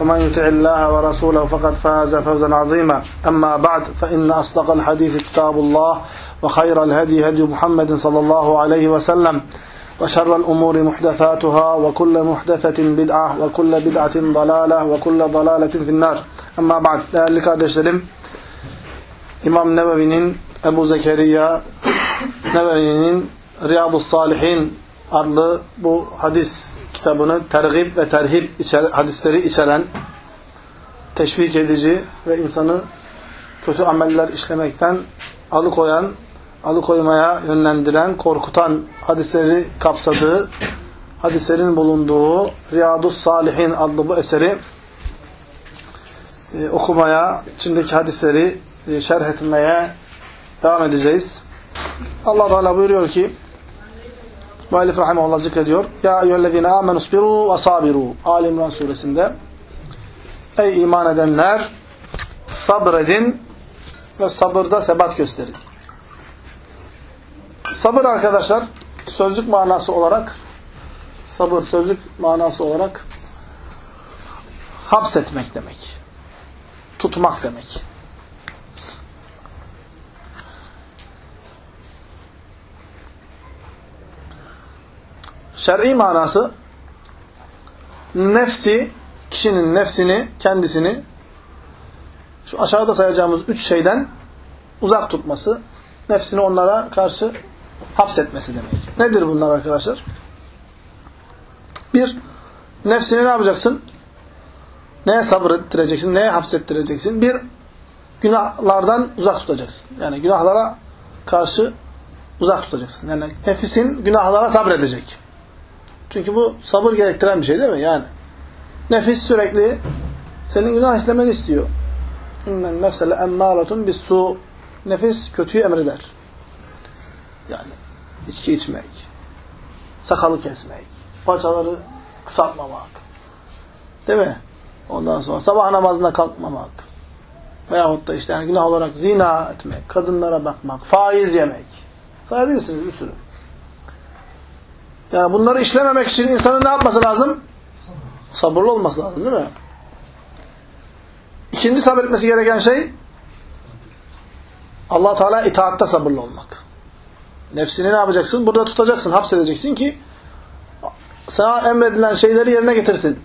ومن يطع الله ورسوله فقد فاز فوزا عظيما أما بعد فإن أصدق الحديث كتاب الله وخير الهدي هدي محمد صلى الله عليه وسلم وشر الأمور محدثاتها وكل محدثة بدعة وكل بدعة ضلالة وكل ضلالة في النار أما بعد değerli kardeşlerim İmam Nevevi'nin Ebu Zekeriya Nevevi'nin Riyadus Salihin adlı bu hadis kitabını tergib ve terhib içer, hadisleri içeren teşvik edici ve insanı kötü ameller işlemekten alıkoyan, alıkoymaya yönlendiren, korkutan hadisleri kapsadığı, hadislerin bulunduğu Riyadus Salihin adlı bu eseri e, okumaya, içindeki hadisleri e, şerh etmeye devam edeceğiz. Allah Teala buyuruyor ki Muallif rahimahullah zikrediyor. Ya eyyühellezine amenu spiru ve sabiru. Ali İmran suresinde. Ey iman edenler sabredin ve sabırda sebat gösterin. Sabır arkadaşlar sözlük manası olarak sabır sözlük manası olarak hapsetmek demek. Tutmak demek. Şer'i manası nefsi, kişinin nefsini, kendisini şu aşağıda sayacağımız üç şeyden uzak tutması, nefsini onlara karşı hapsetmesi demek. Nedir bunlar arkadaşlar? Bir, nefsini ne yapacaksın? Neye sabır ettireceksin? Neye hapsettireceksin? Bir, günahlardan uzak tutacaksın. Yani günahlara karşı uzak tutacaksın. Yani nefsin günahlara sabredecek. Çünkü bu sabır gerektiren bir şey değil mi? Yani nefis sürekli senin günah işlemeni istiyor. İnnen nefsele emmâratun bis su. Nefis kötüyü emreder. Yani içki içmek, sakalı kesmek, paçaları kısaltmamak. Değil mi? Ondan sonra sabah namazına kalkmamak. Veyahut da işte yani günah olarak zina etmek, kadınlara bakmak, faiz yemek. Sayabilirsiniz bir sürü. Yani bunları işlememek için insanın ne yapması lazım? Sabırlı olması lazım değil mi? İkinci sabretmesi gereken şey allah Teala itaatte sabırlı olmak. Nefsini ne yapacaksın? Burada tutacaksın, hapsedeceksin ki sana emredilen şeyleri yerine getirsin.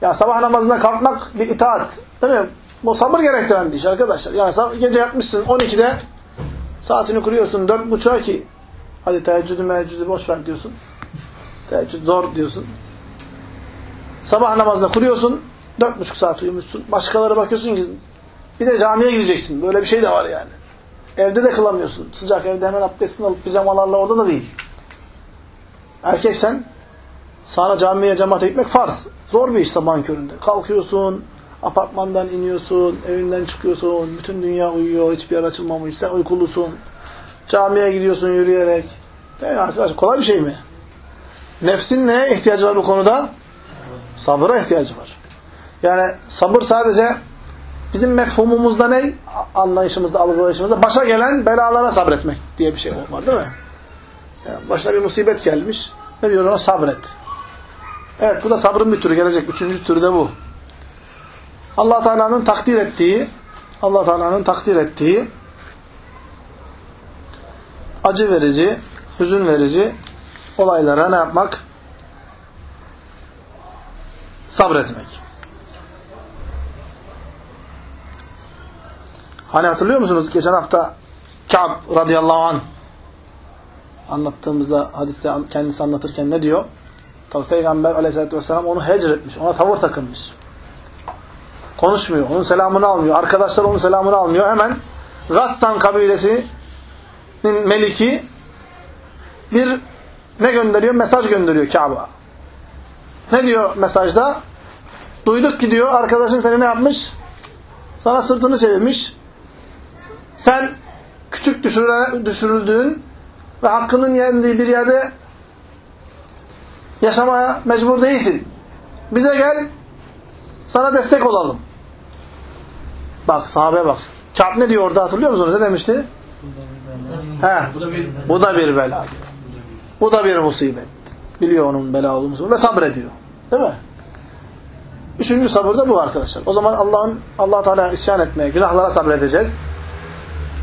Ya sabah namazına kalkmak bir itaat. Değil mi? Bu sabır gerektiren bir iş arkadaşlar. Yani gece yatmışsın 12'de saatini kuruyorsun 4.30'a ki Hadi teheccüdü meheccüdü boş ver diyorsun. Teheccüd zor diyorsun. Sabah namazına kuruyorsun. Dört buçuk saat uyumuşsun. Başkaları bakıyorsun ki bir de camiye gideceksin. Böyle bir şey de var yani. Evde de kılamıyorsun. Sıcak evde hemen abdestini alıp pijamalarla orada da değil. Erkek sen sana camiye cemaate gitmek farz. Zor bir iş sabahın köründe. Kalkıyorsun, apartmandan iniyorsun, evinden çıkıyorsun, bütün dünya uyuyor, hiçbir yer açılmamış, sen uykulusun. Camiye gidiyorsun yürüyerek. Yani arkadaşlar kolay bir şey mi? Nefsin neye ihtiyacı var bu konuda? Sabıra ihtiyacı var. Yani sabır sadece bizim mefhumumuzda ne? Anlayışımızda, algılayışımızda başa gelen belalara sabretmek diye bir şey var değil mi? Yani başına bir musibet gelmiş. Ne diyor ona? Sabret. Evet bu da sabrın bir türü gelecek. Üçüncü türü de bu. Allah Teala'nın takdir ettiği Allah Teala'nın takdir ettiği acı verici, hüzün verici olaylara ne yapmak? Sabretmek. Hani hatırlıyor musunuz? Geçen hafta Ka'b radıyallahu anh anlattığımızda hadiste kendisi anlatırken ne diyor? Tabi Peygamber aleyhissalatü vesselam onu hecr etmiş. Ona tavır takılmış. Konuşmuyor. Onun selamını almıyor. Arkadaşlar onun selamını almıyor. Hemen Gassan kabilesinin meliki bir ne gönderiyor? Mesaj gönderiyor Ka'b'a. Ne diyor mesajda? Duyduk ki diyor arkadaşın seni ne yapmış? Sana sırtını çevirmiş. Sen küçük düşürüldüğün ve hakkının yendiği bir yerde yaşamaya mecbur değilsin. Bize gel, sana destek olalım. Bak sahabe bak. Kâb ne diyor orada hatırlıyor musunuz? Ne demişti? He, bu da bir, bu da bir bela. Bu da bir musibet. Biliyor onun bela olduğunu ve sabrediyor. Değil mi? Üçüncü sabır da bu arkadaşlar. O zaman Allah'ın Allah Teala isyan etmeye, günahlara sabredeceğiz.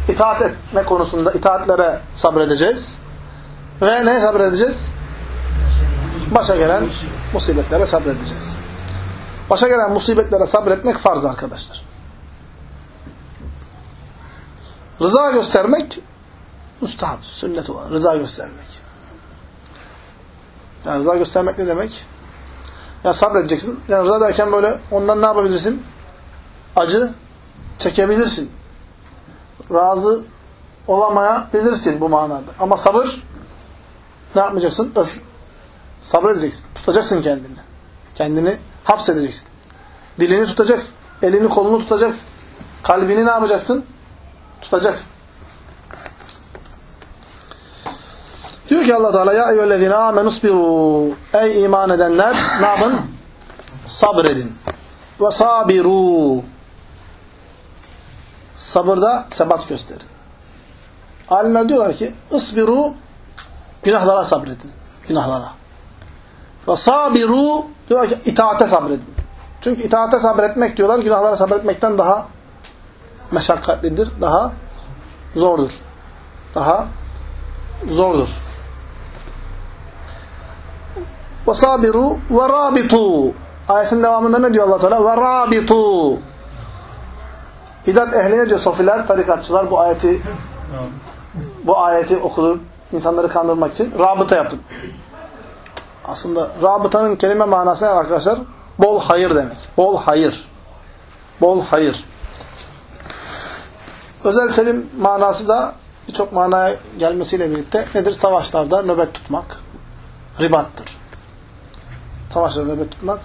İtaat etme konusunda itaatlere sabredeceğiz. Ve ne sabredeceğiz? Başa gelen musibetlere sabredeceğiz. Başa gelen musibetlere sabretmek farz arkadaşlar. Rıza göstermek mustahap, sünnet olan. Rıza göstermek. Yani rıza göstermek ne demek? Yani sabredeceksin. Yani rıza derken böyle ondan ne yapabilirsin? Acı çekebilirsin. Razı olamayabilirsin bu manada. Ama sabır ne yapmayacaksın? Öf. Sabredeceksin. Tutacaksın kendini. Kendini hapsedeceksin. Dilini tutacaksın. Elini kolunu tutacaksın. Kalbini ne yapacaksın? Tutacaksın. Diyor ki Allah Teala ya eyyühellezine amenusbiru ey iman edenler ne yapın? Sabredin. Ve sabiru sabırda sebat gösterin. Alimler diyorlar ki ısbiru günahlara sabredin. Günahlara. Ve sabiru diyorlar ki itaate sabredin. Çünkü itaate sabretmek diyorlar günahlara sabretmekten daha meşakkatlidir, daha zordur. Daha zordur. Ve sabiru ve rabitu. Ayetin devamında ne diyor Allah Teala? Ve rabitu. Bidat ehline diyor sofiler, tarikatçılar bu ayeti bu ayeti okudur insanları kandırmak için rabıta yapın. Aslında rabıtanın kelime manası arkadaşlar? Bol hayır demek. Bol hayır. Bol hayır. Özel terim manası da birçok manaya gelmesiyle birlikte nedir? Savaşlarda nöbet tutmak ribattır. Savaşlarda nöbet tutmak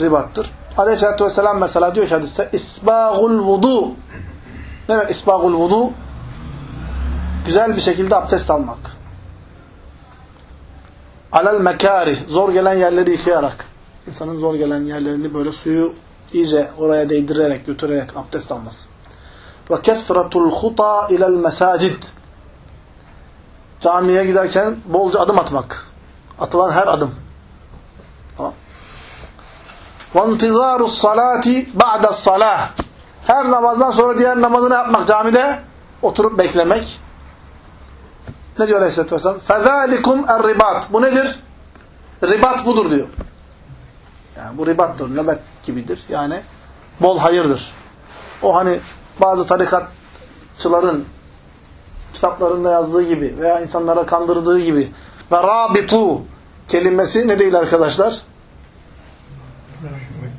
ribattır. Aleyhisselatü Vesselam mesela diyor ki hadiste İsbâgul vudu Ne demek isbâgul vudu? Güzel bir şekilde abdest almak. Alel mekârih. Zor gelen yerleri yıkayarak. insanın zor gelen yerlerini böyle suyu iyice oraya değdirerek, götürerek abdest alması. Ve kesfratul huta ilel mesacid. Camiye giderken bolca adım atmak. Atılan her adım. Tamam. وَانْتِظَارُ الصَّلَاةِ بَعْدَ الصَّلَاةِ Her namazdan sonra diğer namazını yapmak camide oturup beklemek. Ne diyor Aleyhisselatü Vesselam? فَذَٰلِكُمْ الرِّبَاتِ Bu nedir? Ribat budur diyor. Yani bu ribattır, nöbet gibidir. Yani bol hayırdır. O hani bazı tarikatçıların kitaplarında yazdığı gibi veya insanlara kandırdığı gibi ve rabitu kelimesi ne değil arkadaşlar?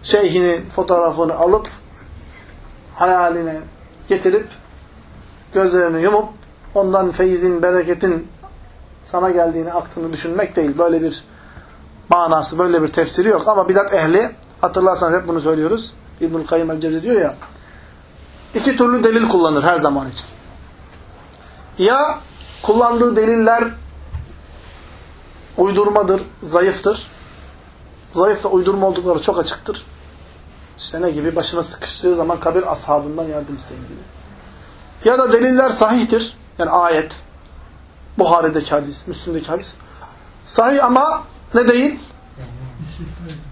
Şeyhinin fotoğrafını alıp hayaline getirip gözlerini yumup ondan feyizin, bereketin sana geldiğini, aktığını düşünmek değil. Böyle bir manası, böyle bir tefsiri yok. Ama bidat ehli, hatırlarsanız hep bunu söylüyoruz. İbnül Kayyım el-Cevzi diyor ya, iki türlü delil kullanır her zaman için. Ya kullandığı deliller uydurmadır, zayıftır. Zayıf ve uydurma oldukları çok açıktır. İşte ne gibi? Başına sıkıştığı zaman kabir ashabından yardım isteyin gibi. Ya da deliller sahihtir. Yani ayet, Buhari'deki hadis, Müslüm'deki hadis. Sahih ama ne değil?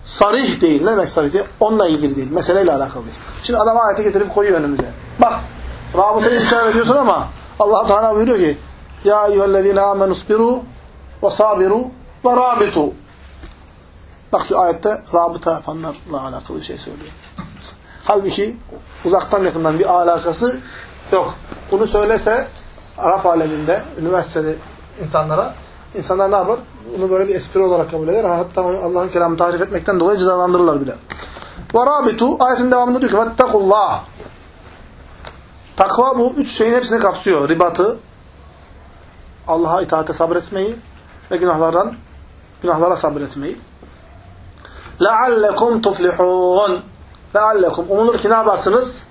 Sarih değil. Ne demek sarih değil? Onunla ilgili değil. Meseleyle alakalı değil. Şimdi adam ayeti getirip koyuyor önümüze. Bak, rabıtayı işaret ediyorsun ama Allah Teala buyuruyor ki Ya eyyühellezine amenusbiru ve sabiru ve rabitu. Bak şu ayette rabıta yapanlarla alakalı bir şey söylüyor. Halbuki uzaktan yakından bir alakası yok. Bunu söylese Arap aleminde, üniversitede insanlara insanlar ne yapar? Bunu böyle bir espri olarak kabul eder. Hatta Allah'ın kelamını tahrif etmekten dolayı cezalandırırlar bile. Ve rabitu ayetin devamında diyor ki vettekullah Takva bu üç şeyin hepsini kapsıyor. Ribatı, Allah'a itaate sabretmeyi ve günahlardan günahlara sabretmeyi. لَعَلَّكُمْ تُفْلِحُونَ لَعَلَّكُمْ Umulur ki ne yaparsınız?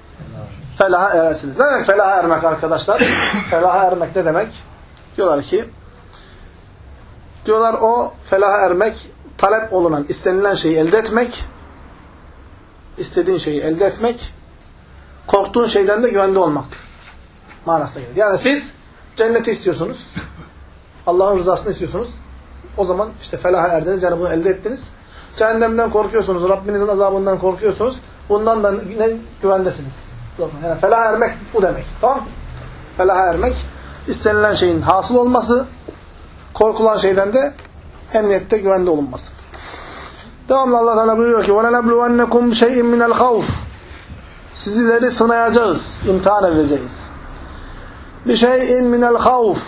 Felaha erersiniz. Ne demek felaha ermek arkadaşlar? felaha ermek ne demek? Diyorlar ki diyorlar o felaha ermek talep olunan, istenilen şeyi elde etmek istediğin şeyi elde etmek korktuğun şeyden de güvende olmak manasına gelir. Yani siz cenneti istiyorsunuz. Allah'ın rızasını istiyorsunuz. O zaman işte felaha erdiniz. Yani bunu elde ettiniz. Cehennemden korkuyorsunuz. Rabbinizin azabından korkuyorsunuz. Bundan da ne güvendesiniz. Yani felaha ermek bu demek. Tamam Felaha ermek istenilen şeyin hasıl olması, korkulan şeyden de emniyette güvende olunması. Devamlı Allah Teala buyuruyor ki وَلَنَبْلُوَنَّكُمْ شَيْءٍ مِنَ الْخَوْفِ Sizleri sınayacağız, imtihan edeceğiz. Bir şeyin minel havf.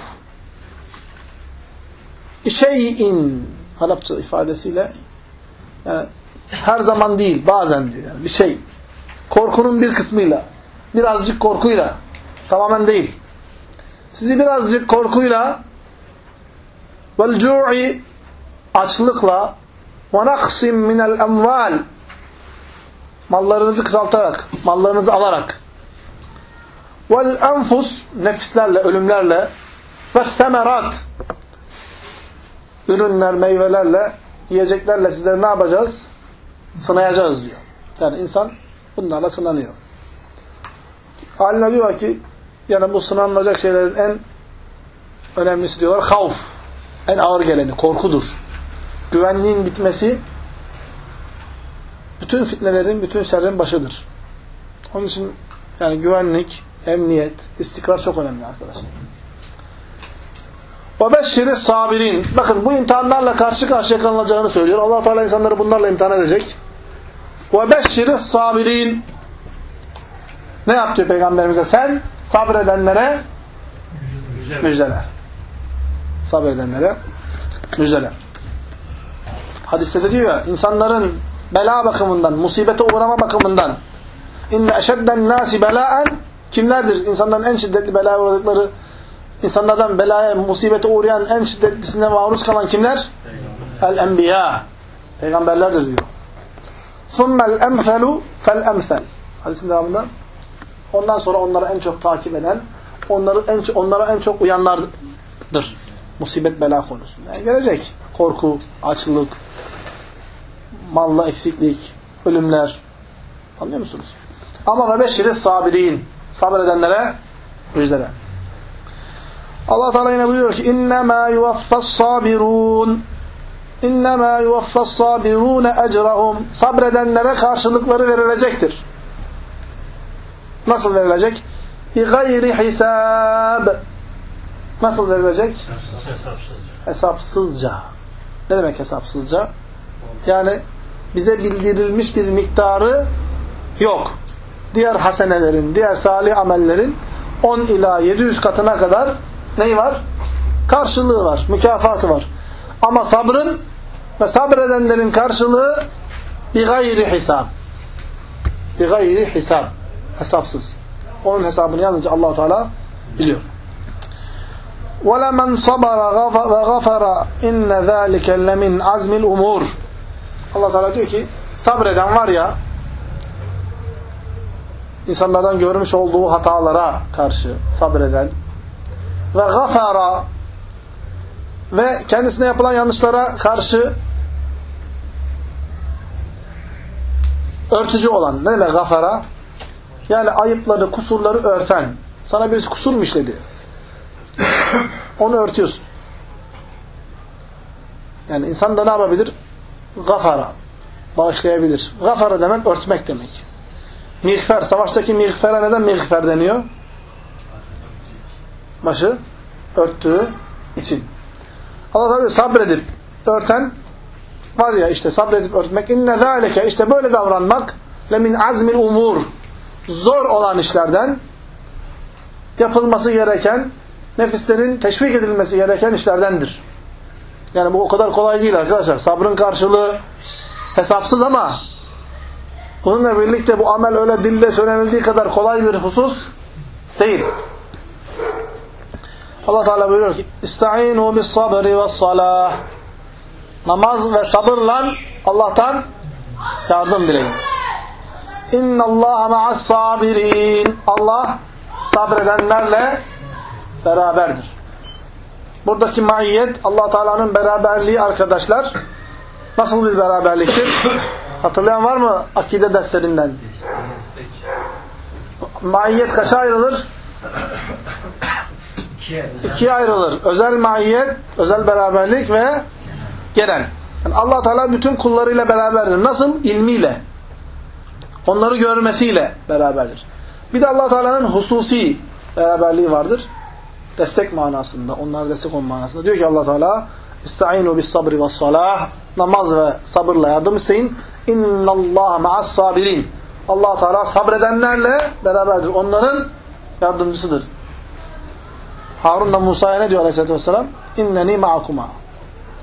Şeyin Arapça ifadesiyle yani her zaman değil, bazen diyor. Yani bir şey. Korkunun bir kısmıyla, birazcık korkuyla, tamamen değil. Sizi birazcık korkuyla vel cu'i açlıkla ve naksim minel emval mallarınızı kısaltarak, mallarınızı alarak vel enfus nefislerle, ölümlerle ve semerat ürünler, meyvelerle, yiyeceklerle sizleri ne yapacağız? Sınayacağız diyor. Yani insan bunlarla sınanıyor. Haline diyor ki yani bu sınanılacak şeylerin en önemlisi diyorlar havf. En ağır geleni, korkudur. Güvenliğin gitmesi bütün fitnelerin, bütün şerrin başıdır. Onun için yani güvenlik, emniyet, istikrar çok önemli arkadaşlar. وَبَشِّرِ sabirin. Bakın bu imtihanlarla karşı karşıya kalınacağını söylüyor. allah Teala insanları bunlarla imtihan edecek. وَبَشِّرِ sabirin. Ne yaptı Peygamberimize? Sen sabredenlere müjdeler. müjdeler. Sabredenlere müjdeler. Hadiste de diyor ya, insanların bela bakımından, musibete uğrama bakımından inne eşedden nasi belaen kimlerdir? İnsanların en şiddetli belaya uğradıkları insanlardan belaya, musibete uğrayan en şiddetlisine maruz kalan kimler? El-enbiya. Peygamberlerdir diyor. ثُمَّ الْاَمْثَلُ فَالْاَمْثَلُ Hadisin devamında ondan sonra onları en çok takip eden onları en, onlara en çok uyanlardır. Musibet bela konusunda. Yani gelecek. Korku, açlık, malla eksiklik, ölümler. Anlıyor musunuz? Ama ve beşiri sabirin. Sabredenlere müjdele. Allah Teala yine buyuruyor ki innema yuvaffas sabirun innema yuvaffas sabirun ecrahum sabredenlere karşılıkları verilecektir. Nasıl verilecek? Bi gayri hisab. Nasıl verilecek? Hesapsızca. Ne demek hesapsızca? Yani bize bildirilmiş bir miktarı yok. Diğer hasenelerin, diğer salih amellerin 10 ila 700 katına kadar neyi var? Karşılığı var, mükafatı var. Ama sabrın ve sabredenlerin karşılığı bir gayri hesap. Bir gayri hesap. Hesapsız. Onun hesabını yalnızca allah Teala biliyor. وَلَمَنْ صَبَرَ وَغَفَرَ اِنَّ ذَٰلِكَ لَمِنْ عَزْمِ الْاُمُورِ Allah Teala diyor ki sabreden var ya insanlardan görmüş olduğu hatalara karşı sabreden ve gafara ve kendisine yapılan yanlışlara karşı örtücü olan ne demek gafara? Yani ayıpları, kusurları örten. Sana birisi kusur mu işledi? Onu örtüyorsun. Yani insan da ne yapabilir? Gafara. Bağışlayabilir. Gafara demek örtmek demek. Mihfer. Savaştaki mihfere neden mihfer deniyor? Başı örttüğü için. Allah tabi sabredip örten var ya işte sabredip örtmek inne zâleke işte böyle davranmak lemin azmil umur zor olan işlerden yapılması gereken nefislerin teşvik edilmesi gereken işlerdendir. Yani bu o kadar kolay değil arkadaşlar. Sabrın karşılığı hesapsız ama bununla birlikte bu amel öyle dilde söylenildiği kadar kolay bir husus değil. Allah Teala buyuruyor ki İsta'inu bis sabri ve salah Namaz ve sabırla Allah'tan yardım dileyin. İnna Allah ma'as sabirin. Allah sabredenlerle beraberdir. Buradaki maiyet Allah Teala'nın beraberliği arkadaşlar nasıl bir beraberliktir? Hatırlayan var mı akide derslerinden? Maiyet kaça ayrılır? İkiye ayrılır. Özel maiyet, özel beraberlik ve genel. Yani Allah Teala bütün kullarıyla beraberdir. Nasıl? İlmiyle. Onları görmesiyle beraberdir. Bir de Allah Teala'nın hususi beraberliği vardır. Destek manasında, onlara destek olma manasında. Diyor ki Allah Teala İsta'inu bis sabri ve salah namaz ve sabırla yardım isteyin. İnnallaha ma'as sabirin. Allah Teala sabredenlerle beraberdir. Onların yardımcısıdır. Harun da Musa'ya ne diyor Aleyhisselatü Vesselam? İnneni ma'akuma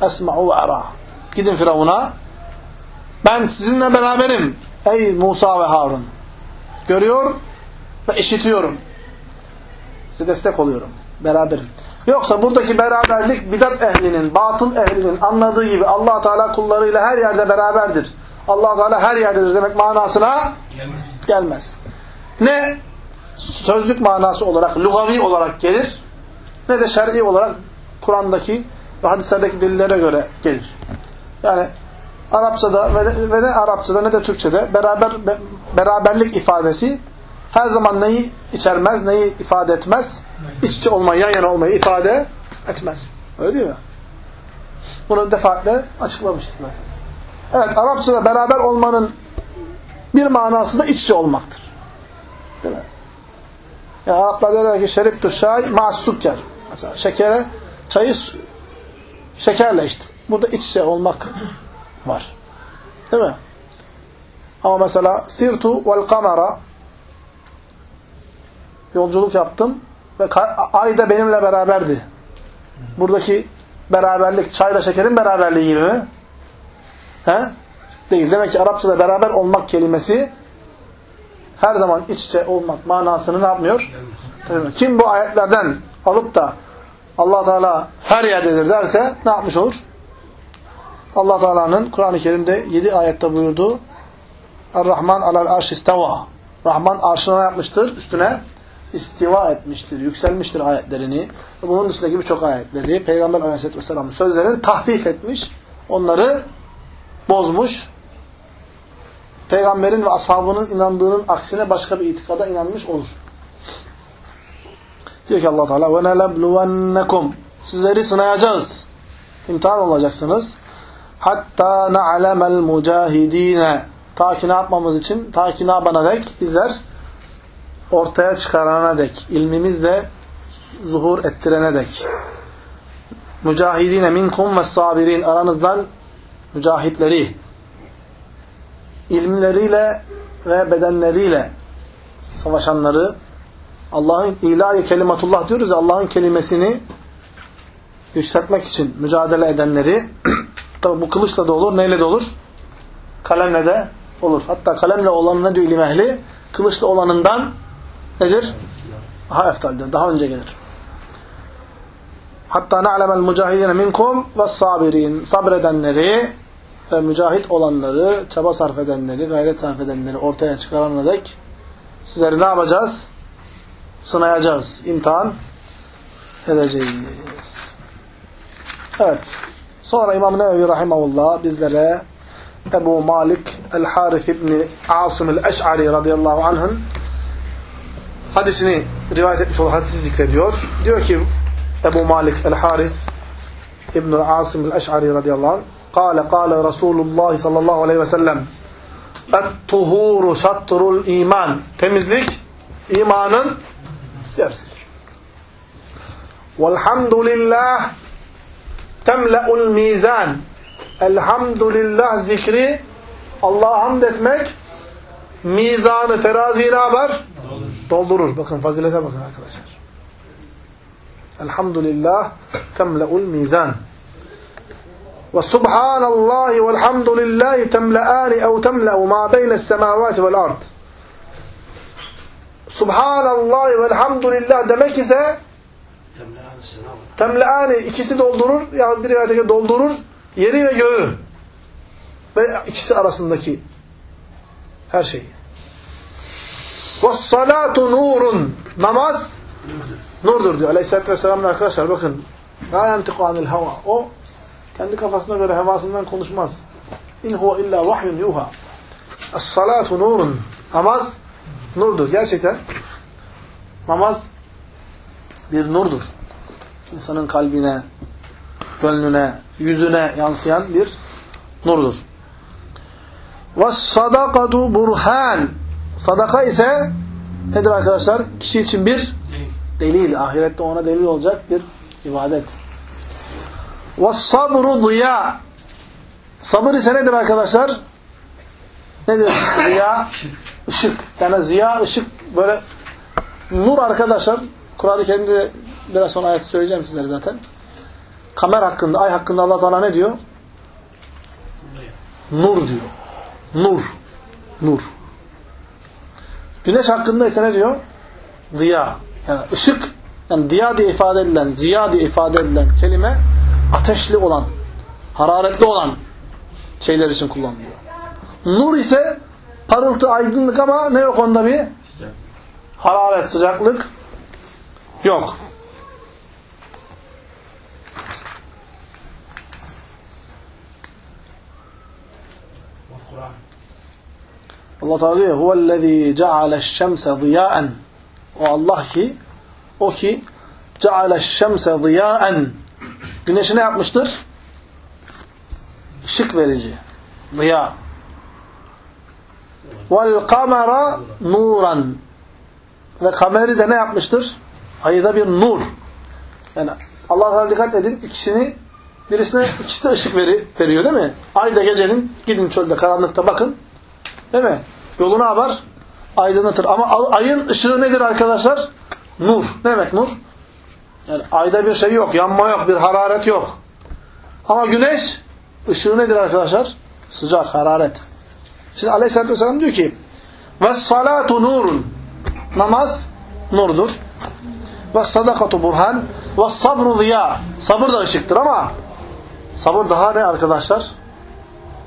esma'u ve ara. Gidin Firavun'a. Ben sizinle beraberim. Ey Musa ve Harun. Görüyor ve işitiyorum. Size destek oluyorum. Beraberim. Yoksa buradaki beraberlik bidat ehlinin, batıl ehlinin anladığı gibi allah Teala kullarıyla her yerde beraberdir. allah Teala her yerdedir demek manasına gelmez. gelmez. Ne sözlük manası olarak, lugavi olarak gelir ne de şer'i olarak Kur'an'daki ve hadislerdeki delillere göre gelir. Yani Arapçada ve, ve ne Arapçada ne de Türkçede beraber be, beraberlik ifadesi her zaman neyi içermez, neyi ifade etmez? İç olmayı, yan yana olmayı ifade etmez. Öyle değil mi? Bunu defaatle açıklamıştık zaten. Evet, Arapçada beraber olmanın bir manası da iç içe olmaktır. Değil mi? Yani Araplar derler ki şeriptu şay ma'sukker. Mesela şekere, çayı şekerle içtim. Burada iç içe olmak var. Değil mi? Ama mesela sirtu vel kamera yolculuk yaptım ve ay da benimle beraberdi. Buradaki beraberlik çayla şekerin beraberliği gibi mi? He? Değil. Demek ki Arapçada beraber olmak kelimesi her zaman iç içe olmak manasını ne yapmıyor? Kim bu ayetlerden alıp da Allah Teala her yerdedir derse ne yapmış olur? Allah Teala'nın Kur'an-ı Kerim'de 7 ayette buyurduğu Er-Rahman alel arş isteva. Rahman arşına yapmıştır? Üstüne istiva etmiştir, yükselmiştir ayetlerini. Bunun dışındaki birçok ayetleri Peygamber Aleyhisselatü Vesselam'ın sözlerini tahrif etmiş. Onları bozmuş. Peygamberin ve ashabının inandığının aksine başka bir itikada inanmış olur. Diyor ki Allah Teala nelebluvennekum sizleri sınayacağız. İmtihan olacaksınız. Hatta na'lemel mucahidine ta ki ne yapmamız için? Ta ki ne yapana dek? Bizler ortaya çıkarana dek, ilmimizle zuhur ettirene dek. Mücahidine minkum ve sabirin aranızdan mücahitleri ilmleriyle ve bedenleriyle savaşanları Allah'ın ilahi kelimatullah diyoruz Allah'ın kelimesini yükseltmek için mücadele edenleri tabi bu kılıçla da olur, neyle de olur? Kalemle de olur. Hatta kalemle olan ne diyor ilim ehli? Kılıçla olanından nedir? Daha eftaldir, daha önce gelir. Hatta na'lemel mücahidine minkum ve sabirin. Sabredenleri ve mücahit olanları, çaba sarf edenleri, gayret sarf edenleri ortaya çıkarana dek sizleri ne yapacağız? Sınayacağız. imtihan edeceğiz. Evet. Sonra İmam Nevevi Rahimahullah bizlere Ebu Malik El-Harith İbni Asım El-Eş'ari radıyallahu anh'ın hadisini rivayet etmiş olan hadisi zikrediyor. Diyor ki Ebu Malik El-Harith İbn Asım El-Eş'ari radıyallahu anh Kale kale Resulullah sallallahu aleyhi ve sellem Et-tuhuru şatrul iman Temizlik imanın yarısıdır. Velhamdülillah temle'ul mizan Elhamdülillah zikri Allah'a hamd etmek mizanı teraziyi ne yapar? Doldurur. Bakın fazilete bakın arkadaşlar. Elhamdülillah temle'ul mizan. Ve subhanallahi velhamdülillahi temle'ani ev temle'u ma beyne's semavati vel ard. Subhanallahi velhamdülillah demek ise temle'ani ikisi doldurur ya bir rivayete doldurur yeri ve göğü ve ikisi arasındaki her şeyi. Ve salatu nurun namaz nurdur diyor. Aleyhisselatü Vesselam'ın arkadaşlar bakın la yantiku anil hava. O kendi kafasına göre hevasından konuşmaz. İn huve illa vahyun yuha. Es-salatu nurun. Namaz nurdur. Gerçekten namaz bir nurdur. İnsanın kalbine, gönlüne, yüzüne yansıyan bir nurdur. Ve sadakatu burhan. Sadaka ise nedir arkadaşlar? Kişi için bir delil. Ahirette ona delil olacak bir ibadet. Ve sabru ziya. Sabır ise nedir arkadaşlar? Nedir? Ziya ışık. Yani ziya, ışık böyle nur arkadaşlar. Kur'an-ı Kerim'de biraz sonra ayet söyleyeceğim sizlere zaten. Kamer hakkında, ay hakkında Allah Teala ne diyor? Nur diyor. Nur. Nur. Güneş hakkında ise ne diyor? Ziya. Yani ışık, yani diya diye ifade edilen, ziya diye ifade edilen kelime ateşli olan, hararetli olan şeyler için kullanılıyor. Nur ise parıltı, aydınlık ama ne yok onda bir? Hararet, sıcaklık yok. Allah Teala diyor huvellezî ceale'ş-şemse ziyâen o Allah ki o ki ceale'ş-şemse ziyâen güneşi ne yapmıştır? Işık verici. Ziya. Vel kamera nuran ve kameri de ne yapmıştır? Ayı da bir nur. Yani Allah Teala dikkat edin ikisini birisine ikisi de ışık veri, veriyor değil mi? Ay da gecenin gidin çölde karanlıkta bakın Değil mi? Yolu ne yapar? Aydınlatır. Ama ayın ışığı nedir arkadaşlar? Nur. Ne demek nur? Yani ayda bir şey yok. Yanma yok. Bir hararet yok. Ama güneş ışığı nedir arkadaşlar? Sıcak, hararet. Şimdi Aleyhisselatü Vesselam diyor ki وَالصَّلَاتُ nurun Namaz nurdur. وَالصَّدَقَةُ burhan وَالصَّبْرُ ziya Sabır da ışıktır ama sabır daha ne arkadaşlar?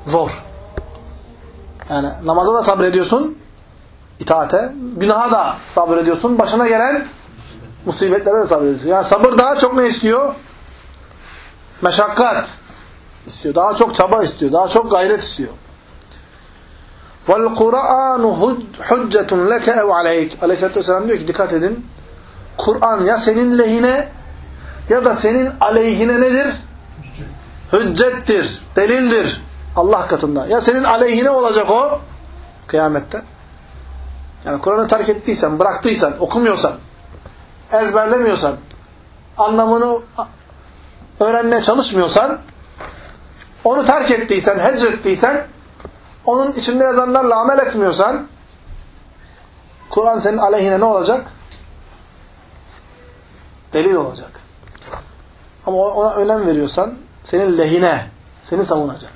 Zor. Yani namaza da sabrediyorsun, itaate. Günaha da sabrediyorsun. Başına gelen musibetlere de sabrediyorsun. Yani sabır daha çok ne istiyor? Meşakkat istiyor. Daha çok çaba istiyor. Daha çok gayret istiyor. Vel Kur'anu hüccetun leke ev aleyk. Aleyhisselatü Vesselam diyor ki dikkat edin. Kur'an ya senin lehine ya da senin aleyhine nedir? Hüccettir, delildir Allah katında. Ya senin aleyhine olacak o kıyamette. Yani Kur'an'ı terk ettiysen, bıraktıysan, okumuyorsan, ezberlemiyorsan, anlamını öğrenmeye çalışmıyorsan, onu terk ettiysen, hecrettiysen onun içinde yazanlarla amel etmiyorsan, Kur'an senin aleyhine ne olacak? Delil olacak. Ama ona önem veriyorsan, senin lehine, seni savunacak.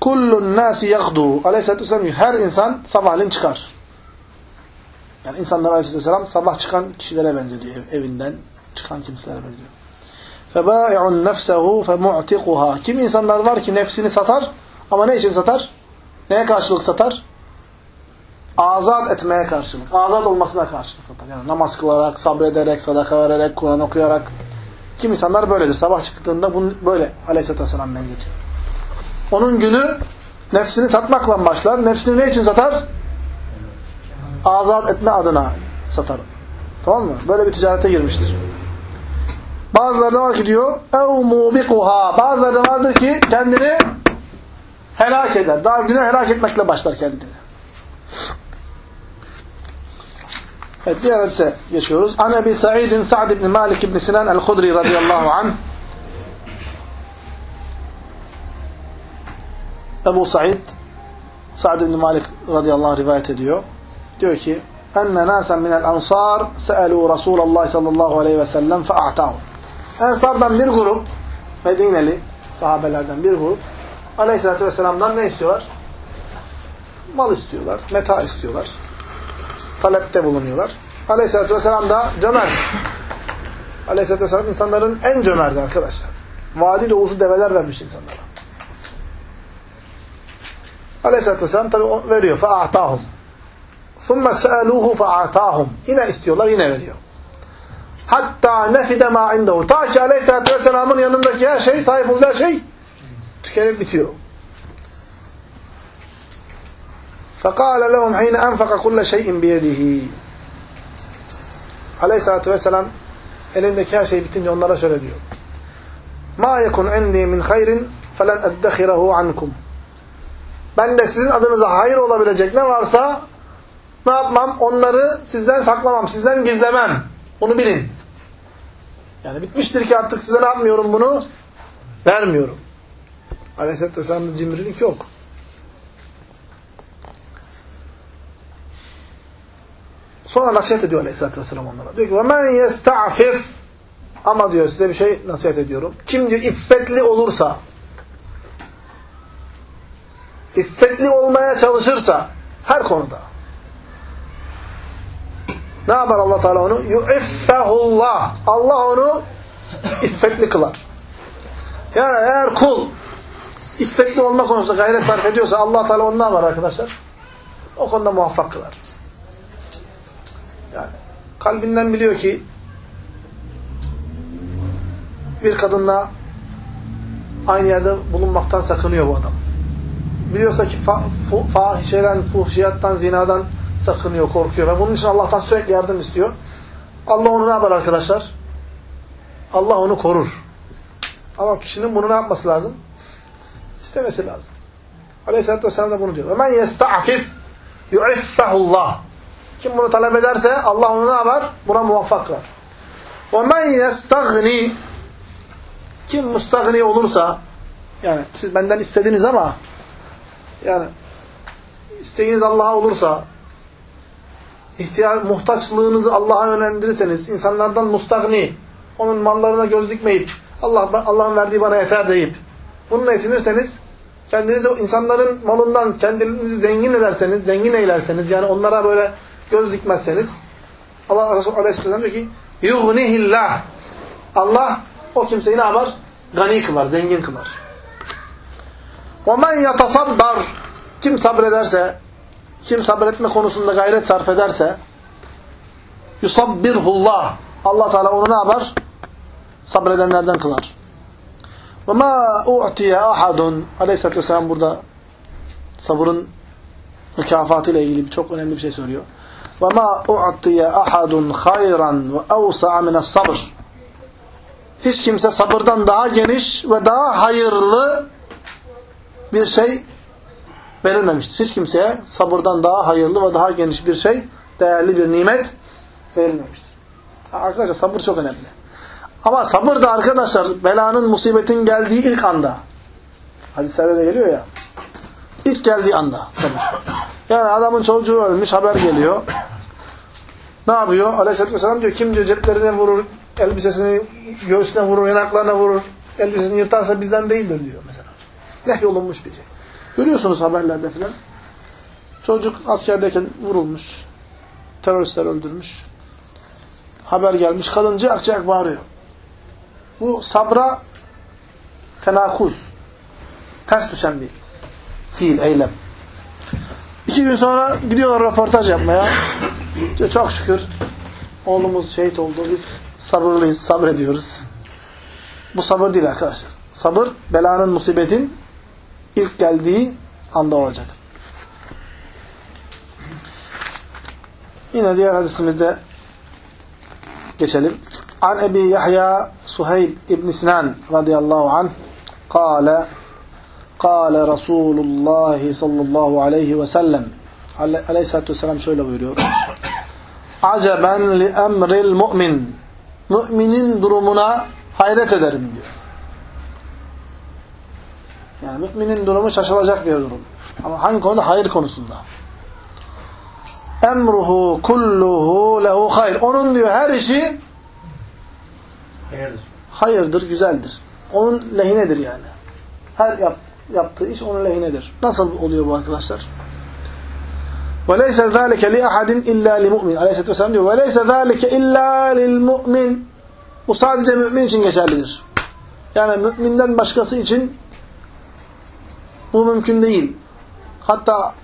Kullun nasi yagdu. Aleyhisselatü Vesselam her insan sabahleyin çıkar. Yani insanlar Aleyhisselatü Vesselam sabah çıkan kişilere benziyor ev, evinden çıkan kimselere benziyor. فَبَائِعُنْ نَفْسَهُ فَمُعْتِقُهَا Kim insanlar var ki nefsini satar ama ne için satar? Neye karşılık satar? Azat etmeye karşılık. Azat olmasına karşılık satar. Yani namaz kılarak, sabrederek, sadaka vererek, Kur'an okuyarak. Kim insanlar böyledir. Sabah çıktığında bunu böyle Aleyhisselatü Vesselam benzetiyor. Onun günü nefsini satmakla başlar. Nefsini ne için satar? Azat etme adına satar. Tamam mı? Böyle bir ticarete girmiştir. Bazıları da var ki diyor ev mubikuha. Bazıları da vardır ki kendini helak eder. Daha güne helak etmekle başlar kendini. Evet diğer hadise geçiyoruz. An Ebi Sa'idin Sa'd ibn Malik ibn Sinan el-Khudri radıyallahu anh Ebu Said Sa'd ibn Malik radıyallahu anh rivayet ediyor. Diyor ki enne nasen minel ansar se'elu Resulallah sallallahu aleyhi ve sellem fe'a'tahum. Ensardan bir grup, Medineli sahabelerden bir grup, aleyhissalatü vesselam'dan ne istiyorlar? Mal istiyorlar, meta istiyorlar. Talepte bulunuyorlar. Aleyhissalatü vesselam da cömert. Aleyhissalatü vesselam insanların en cömerti arkadaşlar. Vadi dolusu develer vermiş insanlara. Aleyhisselatü Vesselam tabi veriyor. فَاَعْتَاهُمْ ثُمَّ سَأَلُوهُ فَاَعْتَاهُمْ Yine istiyorlar, yine veriyor. Hatta nefide ma indehu. Ta ki Aleyhisselatü Vesselam'ın yanındaki her şey, sahip olduğu her şey tükenip bitiyor. فَقَالَ لَهُمْ حِينَ أَنْفَقَ كُلَّ شَيْءٍ بِيَدِهِ Aleyhisselatü Vesselam elindeki her şey bitince onlara şöyle diyor. مَا يَكُنْ عِنْدِي مِنْ خَيْرٍ فَلَنْ أَدَّخِرَهُ عَنْكُمْ Ben de sizin adınıza hayır olabilecek ne varsa ne yapmam? Onları sizden saklamam, sizden gizlemem. Bunu bilin. Yani bitmiştir ki artık size ne yapmıyorum bunu? Vermiyorum. Aleyhisselatü Vesselam'da cimrilik yok. Sonra nasihat ediyor Aleyhisselatü Vesselam onlara. Diyor ki وَمَنْ يَسْتَعْفِفْ Ama diyor size bir şey nasihat ediyorum. Kim diyor iffetli olursa iffetli olmaya çalışırsa her konuda ne yapar Allah Teala onu? Yu'iffehullah. Allah onu iffetli kılar. Yani eğer kul iffetli olma konusunda gayret sarf ediyorsa Allah Teala ne yapar arkadaşlar? O konuda muvaffak kılar. Yani kalbinden biliyor ki bir kadınla aynı yerde bulunmaktan sakınıyor bu adam. Biliyorsa ki fa fahişeden, fuhşiyattan, zinadan sakınıyor, korkuyor ve bunun için Allah'tan sürekli yardım istiyor. Allah onu ne yapar arkadaşlar? Allah onu korur. Ama kişinin bunu ne yapması lazım? İstemesi lazım. Aleyhisselatü Vesselam da bunu diyor. وَمَنْ يَسْتَعْفِفْ يُعِفَّهُ اللّٰهِ Kim bunu talep ederse Allah onu ne yapar? Buna muvaffak kılar. وَمَنْ يَسْتَغْنِي Kim mustagni olursa yani siz benden istediniz ama yani isteğiniz Allah'a olursa ihtiyaç, muhtaçlığınızı Allah'a yönlendirirseniz insanlardan mustagni onun mallarına göz dikmeyip Allah Allah'ın verdiği bana yeter deyip bununla yetinirseniz kendinizi insanların malından kendinizi zengin ederseniz, zengin eylerseniz yani onlara böyle göz dikmezseniz Allah Resulü Aleyhisselam diyor ki yugnihillah Allah o kimseyi ne yapar? Gani kılar, zengin kılar. وَمَنْ يَتَصَبَّرْ Kim sabrederse, kim sabretme konusunda gayret sarf ederse يُصَبِّرْهُ Allah Teala onu ne yapar? Sabredenlerden kılar. Ve ma u'tiye ahadun Aleyhisselatü Vesselam burada sabırın mükafatı ile ilgili çok önemli bir şey söylüyor. Ve ma u'tiye ahadun hayran ve evsa'a mines sabır hiç kimse sabırdan daha geniş ve daha hayırlı bir şey verilmemiştir. Hiç kimseye sabırdan daha hayırlı ve daha geniş bir şey, değerli bir nimet verilmemiştir. Arkadaşlar sabır çok önemli. Ama sabır da arkadaşlar belanın, musibetin geldiği ilk anda. Hadislerde de geliyor ya. İlk geldiği anda sabır. Yani adamın çocuğu ölmüş, haber geliyor. Ne yapıyor? Aleyhisselatü Vesselam diyor, kim diyor ceplerine vurur, elbisesini göğsüne vurur, yanaklarına vurur, elbisesini yırtarsa bizden değildir diyor mesela. Nehyolunmuş bir şey. Görüyorsunuz haberlerde filan. Çocuk askerdeyken vurulmuş. Teröristler öldürmüş. Haber gelmiş. Kadın cıyak cıyak bağırıyor. Bu sabra tenakuz. Ters düşen bir fiil, eylem. İki gün sonra gidiyorlar röportaj yapmaya. Çok şükür oğlumuz şehit oldu. Biz sabırlıyız, sabrediyoruz. Bu sabır değil arkadaşlar. Sabır belanın, musibetin ilk geldiği anda olacak. Yine diğer hadisimizde geçelim. An Ebi Yahya Suheyl İbn Sinan radıyallahu anh kâle kâle Resulullah sallallahu aleyhi ve sellem aleyhissalatü vesselam şöyle buyuruyor. Aceben li emril mu'min Müminin durumuna hayret ederim diyor. Yani müminin durumu şaşılacak bir durum. Ama hangi konuda? Hayır konusunda. emruhu kulluhu lehu hayr. Onun diyor her işi Hayırdır. hayırdır, güzeldir. Onun lehinedir yani. Her yap, yaptığı iş onun lehinedir. Nasıl oluyor bu arkadaşlar? وَلَيْسَ ذَٰلِكَ لِأَحَدٍ اِلَّا لِمُؤْمِنٍ Aleyhisselatü Vesselam diyor. وَلَيْسَ ذَٰلِكَ اِلَّا لِلْمُؤْمِنِ Bu sadece mümin için geçerlidir. Yani müminden başkası için bu mümkün değil. Hatta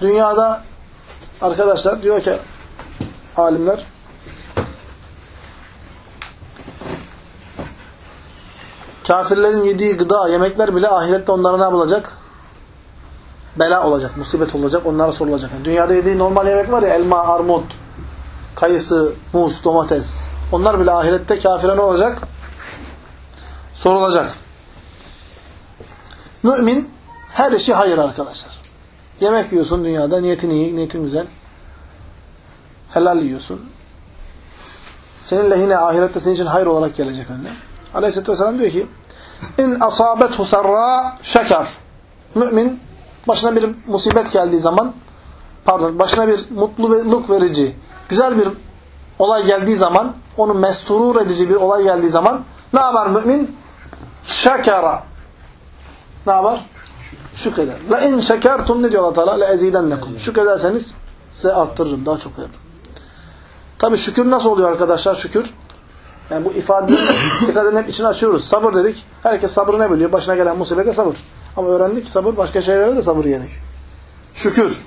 dünyada arkadaşlar diyor ki alimler kafirlerin yediği gıda, yemekler bile ahirette onlara ne yapılacak? Bela olacak, musibet olacak, onlara sorulacak. Yani dünyada yediği normal yemek var ya, elma, armut, kayısı, muz, domates. Onlar bile ahirette kafire ne olacak? Sorulacak. Mümin her işi hayır arkadaşlar. Yemek yiyorsun dünyada, niyetin iyi, niyetin güzel. Helal yiyorsun. Senin lehine ahirette senin için hayır olarak gelecek önüne. Aleyhisselatü Vesselam diyor ki in asabethu sarra şeker. Mümin başına bir musibet geldiği zaman pardon başına bir mutluluk verici güzel bir olay geldiği zaman onu mesturur edici bir olay geldiği zaman ne yapar mümin? Şekera. Ne yapar? Şükreder. La in şekertum ne diyor Allah Teala? La ezidennekum. Şükrederseniz size arttırırım, daha çok veririm. Tabi şükür nasıl oluyor arkadaşlar? Şükür. Yani bu ifadeyi dikkat edin hep içini açıyoruz. Sabır dedik. Herkes sabrı ne biliyor? Başına gelen musibete sabır. Ama öğrendik ki sabır başka şeylere de sabır gerek. Şükür.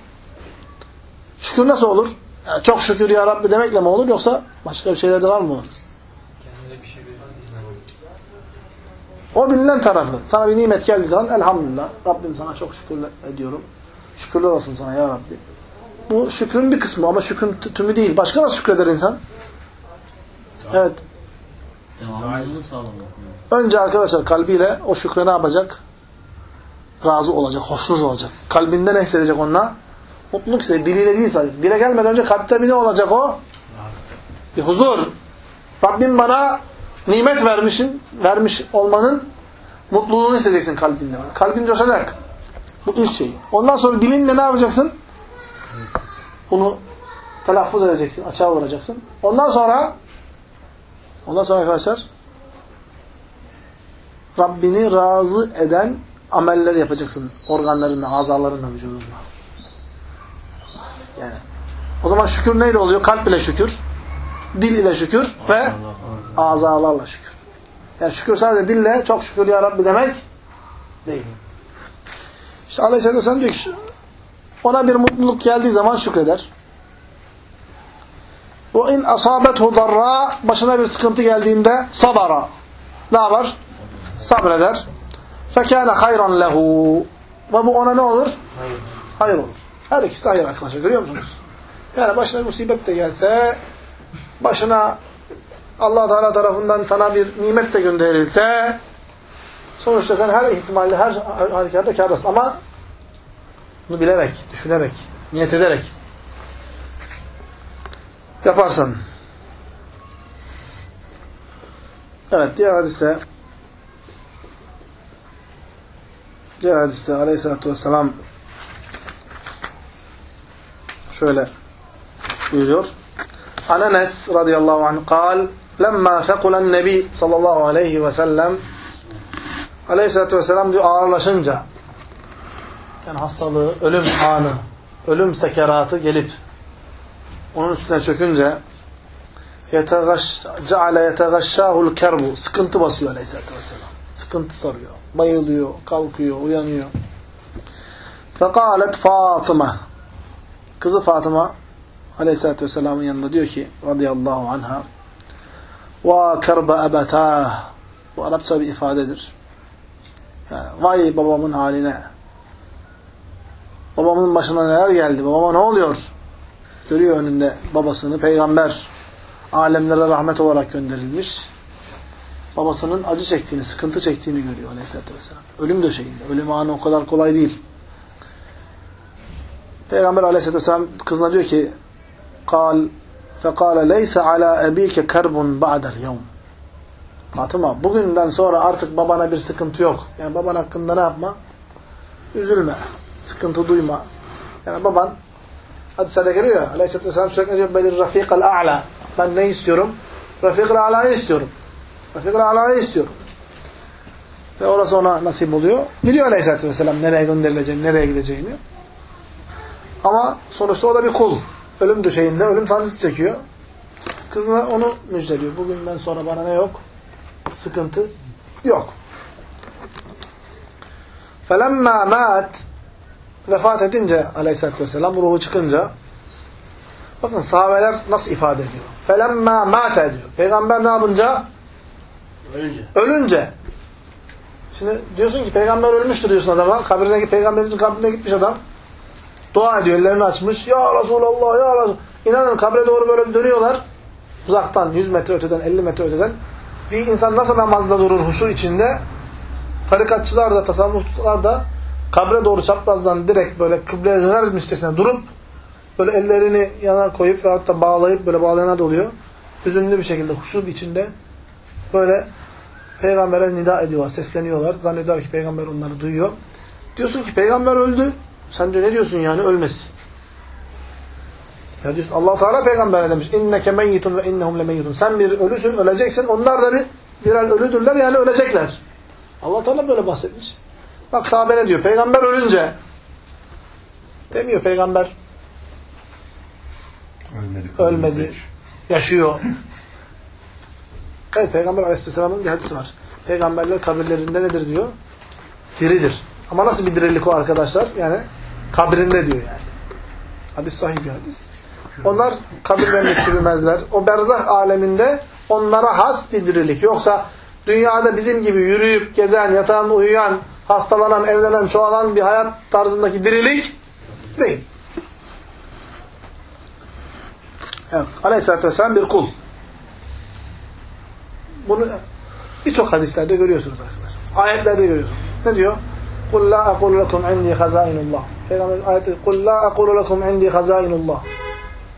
Şükür nasıl olur? Yani çok şükür ya Rabbi demekle mi olur yoksa başka bir şeyler de var mı bunun? Şey O bilinen tarafı. Sana bir nimet geldiği zaman elhamdülillah. Rabbim sana çok şükür ediyorum. Şükürler olsun sana ya Rabbi. Bu şükrün bir kısmı ama şükrün tümü değil. Başka nasıl şükreder insan? Evet. Devamlılığını sağlamak. Önce arkadaşlar kalbiyle o şükre ne yapacak? Razı olacak, hoşnut olacak. Kalbinde ne hissedecek onunla? Mutluluk hissedecek. Diliyle değil sadece. Dile gelmeden önce kalpte bir ne olacak o? Bir huzur. Rabbim bana nimet vermişin, vermiş olmanın mutluluğunu hissedeceksin kalbinde. Kalbin coşacak. Bu ilk şey. Ondan sonra dilinle ne yapacaksın? Bunu telaffuz edeceksin, açığa vuracaksın. Ondan sonra ondan sonra arkadaşlar Rabbini razı eden ameller yapacaksın. Organlarınla, azalarınla, vücudunla. Yani. O zaman şükür neyle oluyor? Kalp ile şükür, dil ile şükür ve azalarla şükür. Yani şükür sadece dille çok şükür ya Rabbi demek değil. İşte Aleyhisselatü Vesselam diyor ki ona bir mutluluk geldiği zaman şükreder. Bu in asabethu darra başına bir sıkıntı geldiğinde sabara. Ne yapar? Sabreder. Fekâne hayran lehu. Ve bu ona ne olur? Hayır. Olur. Her ikisi hayır arkadaşlar. Görüyor musunuz? Yani başına musibet de gelse, başına allah Teala tarafından sana bir nimet de gönderilse, sonuçta sen her ihtimalle, her halükarda kârdasın. Ama bunu bilerek, düşünerek, niyet ederek yaparsan. Evet, diğer hadiste diğer hadiste aleyhissalatü vesselam şöyle buyuruyor. Ananes radıyallahu anh kal lemma fekulen nebi sallallahu aleyhi ve sellem aleyhissalatü vesselam diyor ağırlaşınca yani hastalığı, ölüm anı, ölüm sekeratı gelip onun üstüne çökünce ceale yetegaşşahul kerbu sıkıntı basıyor aleyhissalatü vesselam. Sıkıntı sarıyor. Bayılıyor, kalkıyor, uyanıyor. Fekalet Fatıma Kızı Fatıma Aleyhisselatü Vesselam'ın yanında diyor ki radıyallahu anha va kerbe ebetah bu Arapça bir ifadedir. Yani vay babamın haline babamın başına neler geldi babama ne oluyor görüyor önünde babasını peygamber alemlere rahmet olarak gönderilmiş babasının acı çektiğini sıkıntı çektiğini görüyor Aleyhisselatü Vesselam ölüm döşeğinde ölüm anı o kadar kolay değil Peygamber aleyhisselatü vesselam kızına diyor ki قال فقال ليس على أبيك كرب بعد اليوم Fatıma bugünden sonra artık babana bir sıkıntı yok. Yani baban hakkında ne yapma? Üzülme. Sıkıntı duyma. Yani baban Hadislerde geliyor ya. Aleyhisselatü Vesselam sürekli diyor belir rafikal a'la. Ben ne istiyorum? Rafikal a'la'yı istiyorum. Rafikal a'la'yı istiyorum. Ve orası ona nasip oluyor. Biliyor Aleyhisselatü Vesselam nereye gönderileceğini, nereye gideceğini. Ama sonuçta o da bir kul. Ölüm döşeğinde, ölüm sancısı çekiyor. Kızına onu müjdeliyor. Bugünden sonra bana ne yok? Sıkıntı yok. فَلَمَّا مَاتْ vefat edince aleyhissalatü vesselam ruhu çıkınca bakın sahabeler nasıl ifade ediyor. Felemma mate diyor. Peygamber ne yapınca? Ölünce. Ölünce. Şimdi diyorsun ki peygamber ölmüştür diyorsun adama. Kabirdeki peygamberimizin kabrine gitmiş adam. Dua ediyor, ellerini açmış. Ya Resulallah, ya Resulallah. İnanın kabre doğru böyle dönüyorlar. Uzaktan, 100 metre öteden, 50 metre öteden. Bir insan nasıl namazda durur huşu içinde? Tarikatçılar da, tasavvufçular da kabre doğru çaprazdan direkt böyle kıbleye dönermişçesine durup böyle ellerini yana koyup veyahut da bağlayıp böyle bağlayanlar da oluyor. Hüzünlü bir şekilde huşu içinde böyle peygambere nida ediyorlar, sesleniyorlar. Zannediyorlar ki peygamber onları duyuyor. Diyorsun ki peygamber öldü. Sen diyor ne diyorsun yani ölmesi? Ya diyorsun Allah Teala peygambere demiş. İnneke meyyitun ve innehum lemeyyitun. Sen bir ölüsün, öleceksin. Onlar da bir birer ölüdürler yani ölecekler. Allah Teala böyle bahsetmiş. Bak sahabe ne diyor? Peygamber ölünce demiyor peygamber Ölmedi. ölmedi, yaşıyor. Evet Peygamber Aleyhisselam'ın bir hadisi var. Peygamberler kabirlerinde nedir diyor? Diridir. Ama nasıl bir dirilik o arkadaşlar? Yani kabrinde diyor yani. Hadis sahih bir hadis. Onlar kabirlerinde çürümezler. O berzah aleminde onlara has bir dirilik. Yoksa dünyada bizim gibi yürüyüp, gezen, yatan, uyuyan, hastalanan, evlenen, çoğalan bir hayat tarzındaki dirilik değil. Evet. Aleyhisselatü Vesselam bir kul. Bunu birçok hadislerde görüyorsunuz arkadaşlar. Ayetlerde görüyorsunuz. Ne diyor? قُلْ لَا أَقُولُ لَكُمْ عِنْدِي خَزَائِنُ اللّٰهِ Peygamber ayeti قُلْ لَا أَقُولُ لَكُمْ عِنْدِي خَزَائِنُ اللّٰهِ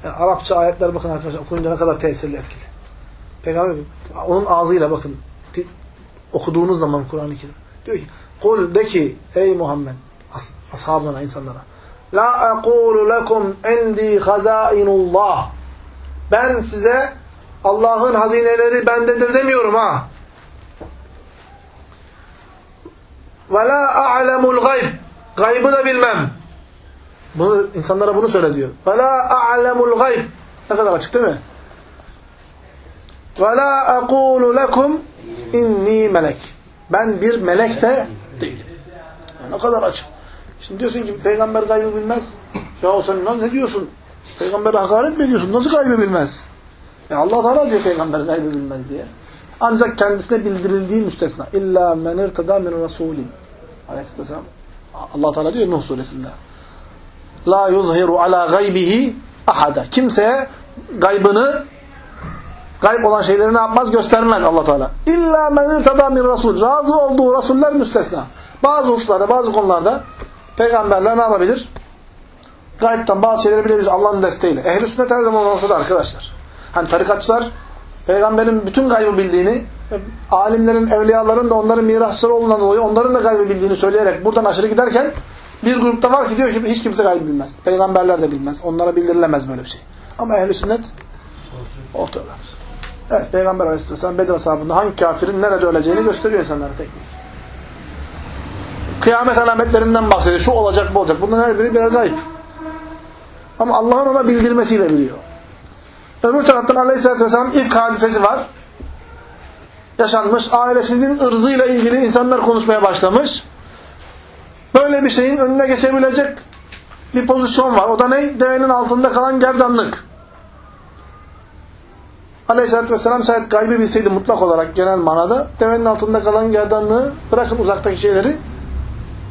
yani Arapça ayetler bakın arkadaşlar okuyunca ne kadar tesirli etkili. Peygamber onun ağzıyla bakın okuduğunuz zaman Kur'an-ı Kerim diyor ki kul de ki ey Muhammed as ashabına insanlara la aqulu lekum indi hazainullah ben size Allah'ın hazineleri bendedir demiyorum ha. Ve la a'lemul gayb. Gaybı da bilmem. Bunu, insanlara bunu söyle diyor. Ve la a'lemul gayb. Ne kadar açık değil mi? Ve la aqulu lekum inni melek. Ben bir melek de değilim. Yani ne kadar açık. Şimdi diyorsun ki peygamber gaybı bilmez. Ya sen ne diyorsun? Peygambere hakaret mi ediyorsun? Nasıl gaybı bilmez? Ya Allah Teala diyor peygamber gaybı bilmez diye. Ancak kendisine bildirildiği müstesna. İlla men irtada min rasulin. Aleyhisselatü Vesselam. Allah Teala diyor Nuh suresinde. La yuzhiru ala gaybihi ahada. Kimseye gaybını gayb olan şeyleri ne yapmaz? Göstermez Allah Teala. İlla men irtada min rasul. Razı olduğu rasuller müstesna. Bazı hususlarda, bazı konularda peygamberler ne yapabilir? Gaybtan bazı şeyleri bilebilir Allah'ın desteğiyle. Ehl-i sünnet her zaman ortada arkadaşlar. Hani tarikatçılar peygamberin bütün gaybı bildiğini, alimlerin, evliyaların da onların mirasçıları olduğundan dolayı onların da gaybı bildiğini söyleyerek buradan aşırı giderken bir grupta var ki diyor ki hiç kimse gaybı bilmez. Peygamberler de bilmez. Onlara bildirilemez böyle bir şey. Ama ehl-i sünnet ortadalar. Evet Peygamber Aleyhisselam Bedir ashabında hangi kafirin nerede öleceğini gösteriyor insanlara tek tek. Kıyamet alametlerinden bahsediyor. Şu olacak bu olacak. Bunların her biri birer gayb. Ama Allah'ın ona bildirmesiyle biliyor. Öbür taraftan Aleyhisselatü Vesselam ilk hadisesi var. Yaşanmış. Ailesinin ırzıyla ilgili insanlar konuşmaya başlamış. Böyle bir şeyin önüne geçebilecek bir pozisyon var. O da ne? Devenin altında kalan gerdanlık. Aleyhisselatü Vesselam şayet gaybı bilseydi mutlak olarak genel manada devenin altında kalan gerdanlığı bırakın uzaktaki şeyleri